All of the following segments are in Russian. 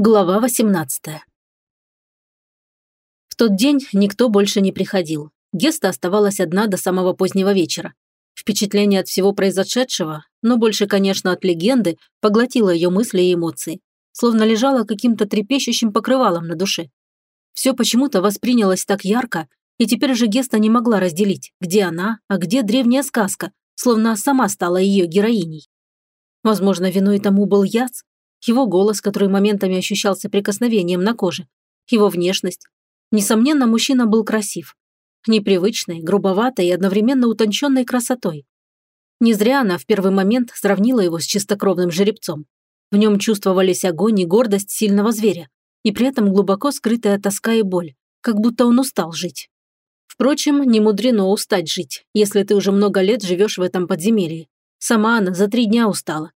Глава 18 В тот день никто больше не приходил. Геста оставалась одна до самого позднего вечера. Впечатление от всего произошедшего, но больше, конечно, от легенды, поглотило ее мысли и эмоции, словно лежала каким-то трепещущим покрывалом на душе. Все почему-то воспринялось так ярко, и теперь же Геста не могла разделить, где она, а где древняя сказка, словно сама стала ее героиней. Возможно, виной тому был яд, его голос, который моментами ощущался прикосновением на коже, его внешность. Несомненно, мужчина был красив. Непривычной, грубоватой и одновременно утонченной красотой. Не зря она в первый момент сравнила его с чистокровным жеребцом. В нем чувствовались огонь и гордость сильного зверя, и при этом глубоко скрытая тоска и боль, как будто он устал жить. Впрочем, не мудрено устать жить, если ты уже много лет живешь в этом подземелье. Сама она за три дня устала.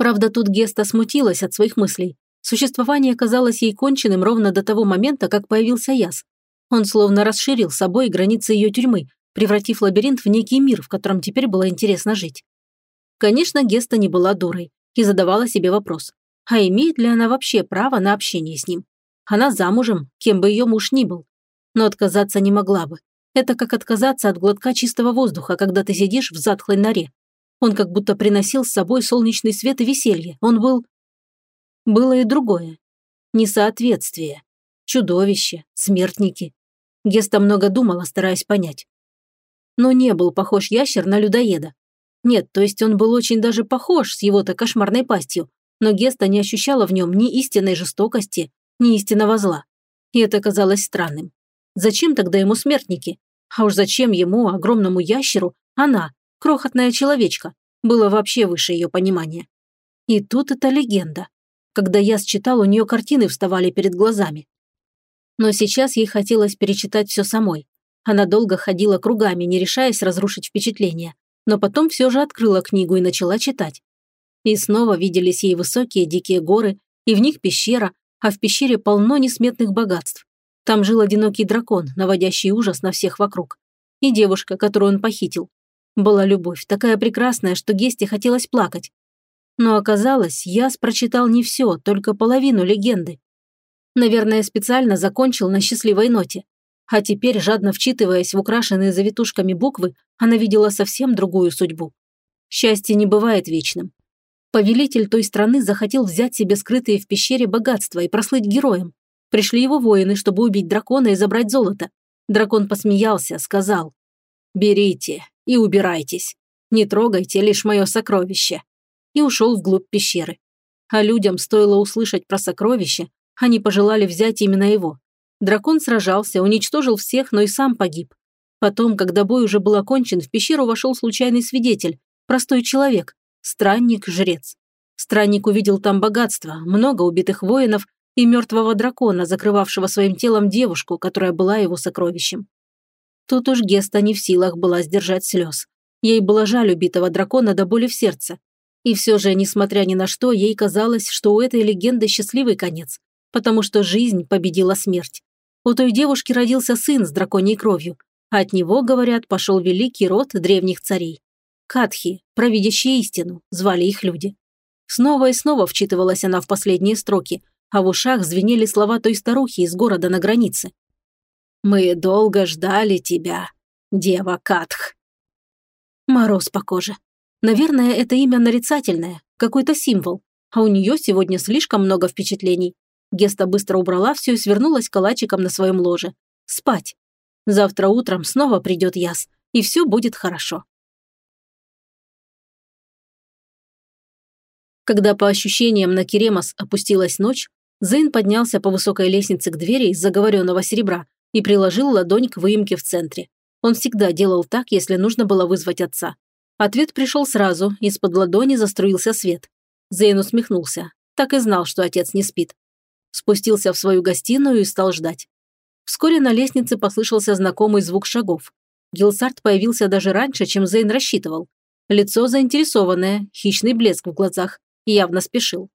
Правда, тут Геста смутилась от своих мыслей. Существование казалось ей конченным ровно до того момента, как появился Яс. Он словно расширил собой границы ее тюрьмы, превратив лабиринт в некий мир, в котором теперь было интересно жить. Конечно, Геста не была дурой и задавала себе вопрос, а имеет ли она вообще право на общение с ним? Она замужем, кем бы ее муж ни был. Но отказаться не могла бы. Это как отказаться от глотка чистого воздуха, когда ты сидишь в затхлой норе. Он как будто приносил с собой солнечный свет и веселье. Он был... Было и другое. Несоответствие. Чудовище, смертники. Геста много думала, стараясь понять. Но не был похож ящер на людоеда. Нет, то есть он был очень даже похож с его-то кошмарной пастью, но Геста не ощущала в нем ни истинной жестокости, ни истинного зла. И это казалось странным. Зачем тогда ему смертники? А уж зачем ему, огромному ящеру, она, крохотная человечка, было вообще выше ее понимания. И тут это легенда. Когда я считал, у нее картины вставали перед глазами. Но сейчас ей хотелось перечитать все самой. Она долго ходила кругами, не решаясь разрушить впечатление, но потом все же открыла книгу и начала читать. И снова виделись ей высокие дикие горы, и в них пещера, а в пещере полно несметных богатств. Там жил одинокий дракон, наводящий ужас на всех вокруг. И девушка, которую он похитил. Была любовь, такая прекрасная, что Гесте хотелось плакать. Но оказалось, Яс прочитал не все, только половину легенды. Наверное, специально закончил на счастливой ноте. А теперь, жадно вчитываясь в украшенные завитушками буквы, она видела совсем другую судьбу. Счастье не бывает вечным. Повелитель той страны захотел взять себе скрытые в пещере богатства и прослыть героем. Пришли его воины, чтобы убить дракона и забрать золото. Дракон посмеялся, сказал, «Берите, и убирайтесь. Не трогайте лишь мое сокровище». И ушел вглубь пещеры. А людям стоило услышать про сокровище, они пожелали взять именно его. Дракон сражался, уничтожил всех, но и сам погиб. Потом, когда бой уже был окончен, в пещеру вошел случайный свидетель, простой человек, странник-жрец. Странник увидел там богатство, много убитых воинов и мертвого дракона, закрывавшего своим телом девушку, которая была его сокровищем. Тут уж Геста не в силах была сдержать слез. Ей было жаль убитого дракона до боли в сердце. И все же, несмотря ни на что, ей казалось, что у этой легенды счастливый конец, потому что жизнь победила смерть. У той девушки родился сын с драконьей кровью, а от него, говорят, пошел великий род древних царей. Катхи, провидящие истину, звали их люди. Снова и снова вчитывалась она в последние строки, а в ушах звенели слова той старухи из города на границе. Мы долго ждали тебя, дева Катх. Мороз по коже. Наверное, это имя нарицательное, какой-то символ. А у нее сегодня слишком много впечатлений. Геста быстро убрала все и свернулась калачиком на своем ложе. Спать. Завтра утром снова придет Яс, и все будет хорошо. Когда по ощущениям на Керемас опустилась ночь, Зейн поднялся по высокой лестнице к двери из заговоренного серебра и приложил ладонь к выемке в центре. Он всегда делал так, если нужно было вызвать отца. Ответ пришел сразу, из-под ладони заструился свет. Зейн усмехнулся. Так и знал, что отец не спит. Спустился в свою гостиную и стал ждать. Вскоре на лестнице послышался знакомый звук шагов. Гилсарт появился даже раньше, чем Зейн рассчитывал. Лицо заинтересованное, хищный блеск в глазах, явно спешил.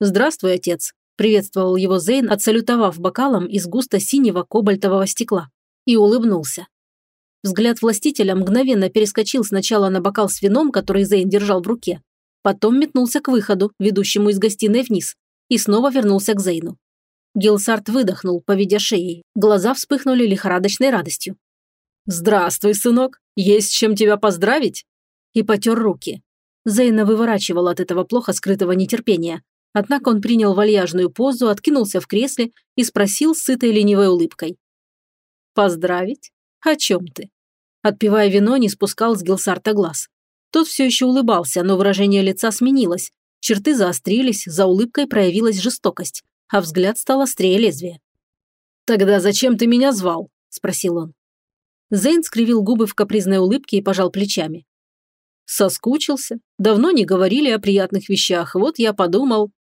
«Здравствуй, отец», Приветствовал его Зейн, отсалютовав бокалом из густо синего кобальтового стекла. И улыбнулся. Взгляд властителя мгновенно перескочил сначала на бокал с вином, который Зейн держал в руке. Потом метнулся к выходу, ведущему из гостиной вниз. и снова вернулся к Зейну. Гилсарт выдохнул, поведя шеей. Глаза вспыхнули лихорадочной радостью. «Здравствуй, сынок! Есть чем тебя поздравить?» И потер руки. Зейна выворачивал от этого плохо скрытого нетерпения. Однако он принял вальяжную позу, откинулся в кресле и спросил с сытой ленивой улыбкой. «Поздравить? О чем ты?» Отпивая вино, не спускал с Гилсарта глаз. Тот все еще улыбался, но выражение лица сменилось. Черты заострились, за улыбкой проявилась жестокость, а взгляд стал острее лезвия. «Тогда зачем ты меня звал?» – спросил он. Зейн скривил губы в капризной улыбке и пожал плечами. Соскучился. Давно не говорили о приятных вещах, вот я подумал.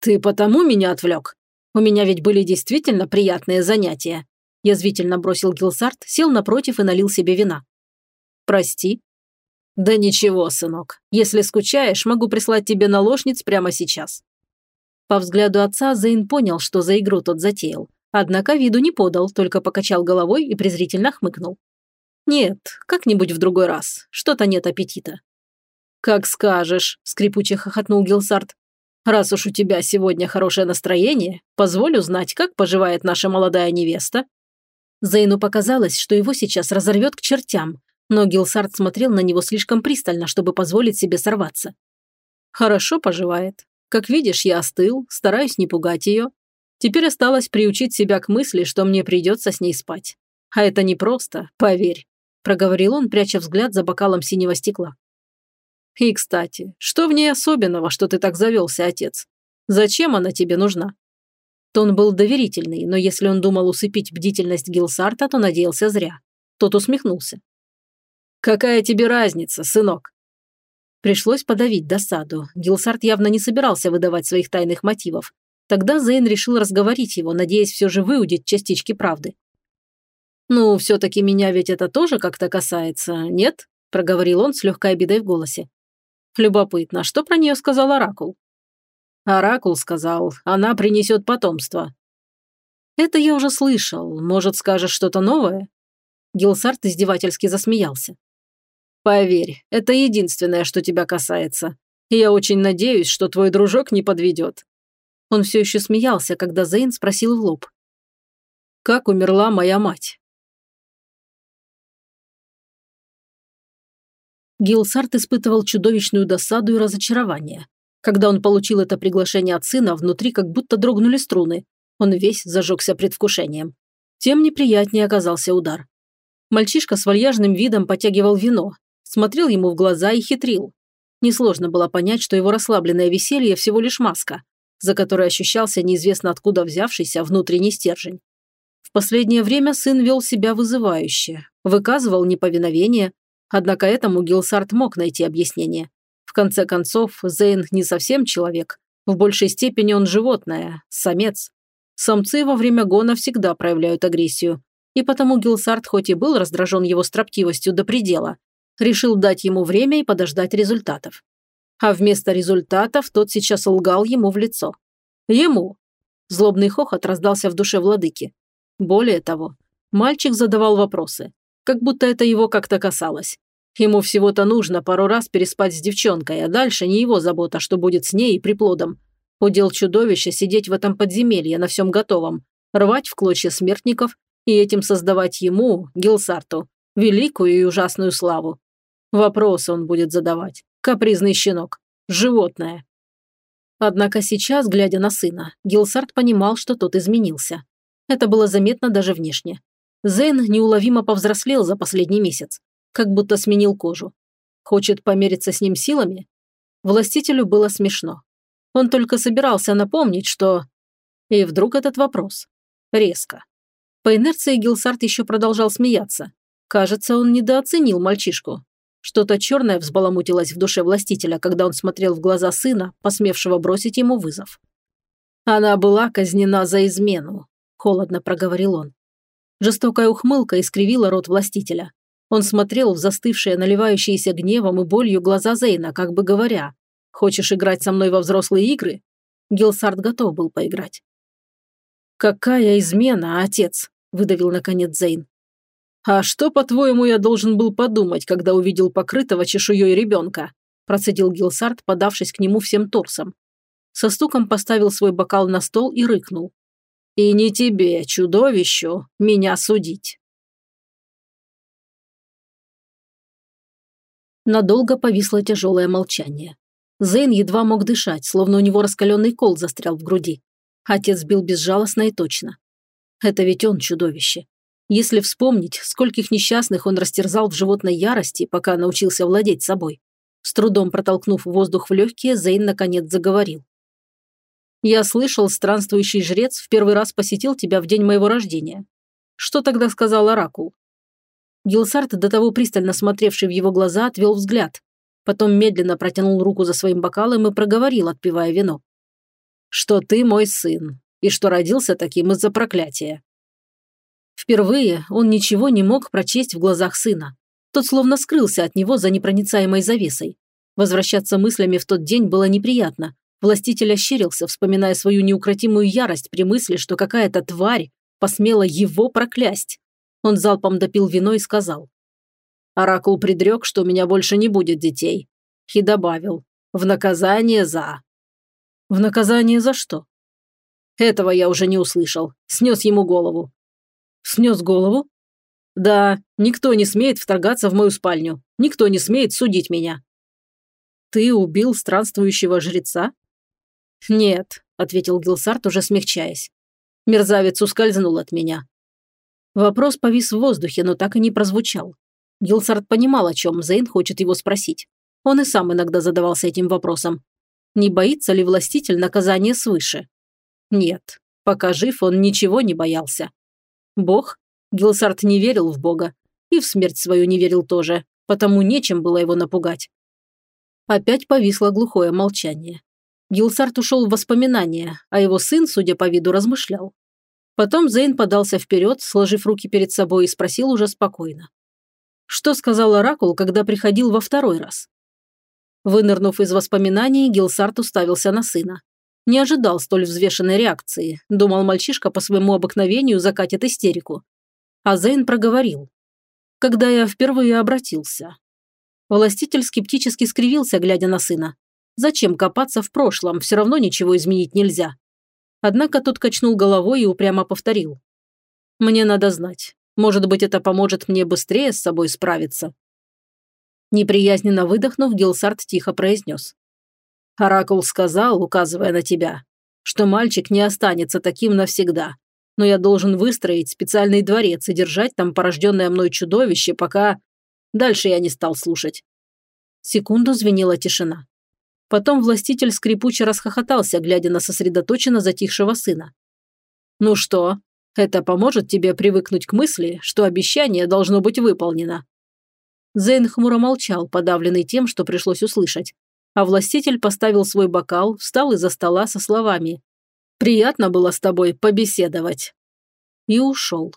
«Ты потому меня отвлек? У меня ведь были действительно приятные занятия», язвительно бросил Гилсарт, сел напротив и налил себе вина. «Прости». «Да ничего, сынок. Если скучаешь, могу прислать тебе наложниц прямо сейчас». По взгляду отца Зейн понял, что за игру тот затеял. Однако виду не подал, только покачал головой и презрительно хмыкнул. «Нет, как-нибудь в другой раз. Что-то нет аппетита». «Как скажешь», – скрипуче хохотнул Гилсарт. «Раз уж у тебя сегодня хорошее настроение, позволь узнать, как поживает наша молодая невеста». Зейну показалось, что его сейчас разорвет к чертям, но Гилсарт смотрел на него слишком пристально, чтобы позволить себе сорваться. «Хорошо поживает. Как видишь, я остыл, стараюсь не пугать ее. Теперь осталось приучить себя к мысли, что мне придется с ней спать. А это непросто, поверь», – проговорил он, пряча взгляд за бокалом синего стекла. «И, кстати, что в ней особенного, что ты так завелся, отец? Зачем она тебе нужна?» Тон был доверительный, но если он думал усыпить бдительность Гилсарта, то надеялся зря. Тот усмехнулся. «Какая тебе разница, сынок?» Пришлось подавить досаду. Гилсарт явно не собирался выдавать своих тайных мотивов, Тогда Зейн решил разговорить его, надеясь все же выудить частички правды. «Ну, все-таки меня ведь это тоже как-то касается, нет?» – проговорил он с легкой обидой в голосе. «Любопытно, что про нее сказал Оракул?» «Оракул сказал, она принесет потомство». «Это я уже слышал. Может, скажешь что-то новое?» Гилсарт издевательски засмеялся. «Поверь, это единственное, что тебя касается. Я очень надеюсь, что твой дружок не подведет. Он все еще смеялся, когда Зейн спросил в лоб. «Как умерла моя мать?» Гилсарт испытывал чудовищную досаду и разочарование. Когда он получил это приглашение от сына, внутри как будто дрогнули струны. Он весь зажегся предвкушением. Тем неприятнее оказался удар. Мальчишка с вальяжным видом потягивал вино, смотрел ему в глаза и хитрил. Несложно было понять, что его расслабленное веселье всего лишь маска за которой ощущался неизвестно откуда взявшийся внутренний стержень. В последнее время сын вел себя вызывающе, выказывал неповиновение, однако этому Гилсарт мог найти объяснение. В конце концов, Зейн не совсем человек, в большей степени он животное, самец. Самцы во время гона всегда проявляют агрессию, и потому Гилсарт хоть и был раздражен его строптивостью до предела, решил дать ему время и подождать результатов а вместо результатов тот сейчас лгал ему в лицо. Ему. Злобный хохот раздался в душе владыки. Более того, мальчик задавал вопросы, как будто это его как-то касалось. Ему всего-то нужно пару раз переспать с девчонкой, а дальше не его забота, что будет с ней и приплодом. Удел чудовища сидеть в этом подземелье на всем готовом, рвать в клочья смертников и этим создавать ему, Гилсарту, великую и ужасную славу. Вопросы он будет задавать. Капризный щенок. Животное. Однако сейчас, глядя на сына, Гилсарт понимал, что тот изменился. Это было заметно даже внешне. Зейн неуловимо повзрослел за последний месяц, как будто сменил кожу. Хочет помериться с ним силами? Властителю было смешно. Он только собирался напомнить, что... И вдруг этот вопрос. Резко. По инерции Гилсарт еще продолжал смеяться. Кажется, он недооценил мальчишку, что-то черное взбаламутилось в душе властителя, когда он смотрел в глаза сына, посмевшего бросить ему вызов. «Она была казнена за измену», – холодно проговорил он. Жестокая ухмылка искривила рот властителя. Он смотрел в застывшие, наливающиеся гневом и болью глаза Зейна, как бы говоря, «Хочешь играть со мной во взрослые игры?» Гилсарт готов был поиграть. «Какая измена, отец?» – выдавил наконец Зейн. «А что, по-твоему, я должен был подумать, когда увидел покрытого чешуей ребенка?» процедил Гилсарт, подавшись к нему всем торсом. Со стуком поставил свой бокал на стол и рыкнул. «И не тебе, чудовищу, меня судить». Надолго повисло тяжелое молчание. Зейн едва мог дышать, словно у него раскаленный кол застрял в груди. Отец бил безжалостно и точно. Это ведь он чудовище. Если вспомнить, скольких несчастных он растерзал в животной ярости, пока научился владеть собой. С трудом протолкнув воздух в легкие, Зейн наконец заговорил. «Я слышал, странствующий жрец в первый раз посетил тебя в день моего рождения. Что тогда сказал Оракул?» Гилсарт, до того пристально смотревший в его глаза, отвел взгляд. Потом медленно протянул руку за своим бокалом и проговорил, отпивая вино. «Что ты мой сын, и что родился таким из-за проклятия. Впервые он ничего не мог прочесть в глазах сына. Тот словно скрылся от него за непроницаемой завесой. Возвращаться мыслями в тот день было неприятно. Властитель ощерился, вспоминая свою неукротимую ярость при мысли, что какая-то тварь посмела его проклясть. Он залпом допил вино и сказал. «Оракул предрек, что у меня больше не будет детей». И добавил. «В наказание за...» «В наказание за что?» Этого я уже не услышал. Снес ему голову. Снес голову? Да, никто не смеет вторгаться в мою спальню. Никто не смеет судить меня. Ты убил странствующего жреца? Нет, ответил Гилсарт, уже смягчаясь. Мерзавец ускользнул от меня. Вопрос повис в воздухе, но так и не прозвучал. Гилсарт понимал, о чем Зейн хочет его спросить. Он и сам иногда задавался этим вопросом. Не боится ли властитель наказания свыше? Нет, пока жив, он ничего не боялся. Бог? Гилсарт не верил в Бога. И в смерть свою не верил тоже, потому нечем было его напугать. Опять повисло глухое молчание. Гилсарт ушел в воспоминания, а его сын, судя по виду, размышлял. Потом Зейн подался вперед, сложив руки перед собой, и спросил уже спокойно. Что сказал Оракул, когда приходил во второй раз? Вынырнув из воспоминаний, Гилсарт уставился на сына. Не ожидал столь взвешенной реакции. Думал, мальчишка по своему обыкновению закатит истерику. А Зейн проговорил. Когда я впервые обратился. Властитель скептически скривился, глядя на сына. Зачем копаться в прошлом, все равно ничего изменить нельзя. Однако тот качнул головой и упрямо повторил. «Мне надо знать. Может быть, это поможет мне быстрее с собой справиться». Неприязненно выдохнув, Гилсарт тихо произнес. Оракул сказал, указывая на тебя, что мальчик не останется таким навсегда. Но я должен выстроить специальный дворец и держать там порожденное мной чудовище, пока... Дальше я не стал слушать. Секунду звенела тишина. Потом властитель скрипуче расхохотался, глядя на сосредоточенно затихшего сына. «Ну что, это поможет тебе привыкнуть к мысли, что обещание должно быть выполнено?» Зейн хмуро молчал, подавленный тем, что пришлось услышать, а властитель поставил свой бокал, встал из-за стола со словами «Приятно было с тобой побеседовать» и ушел.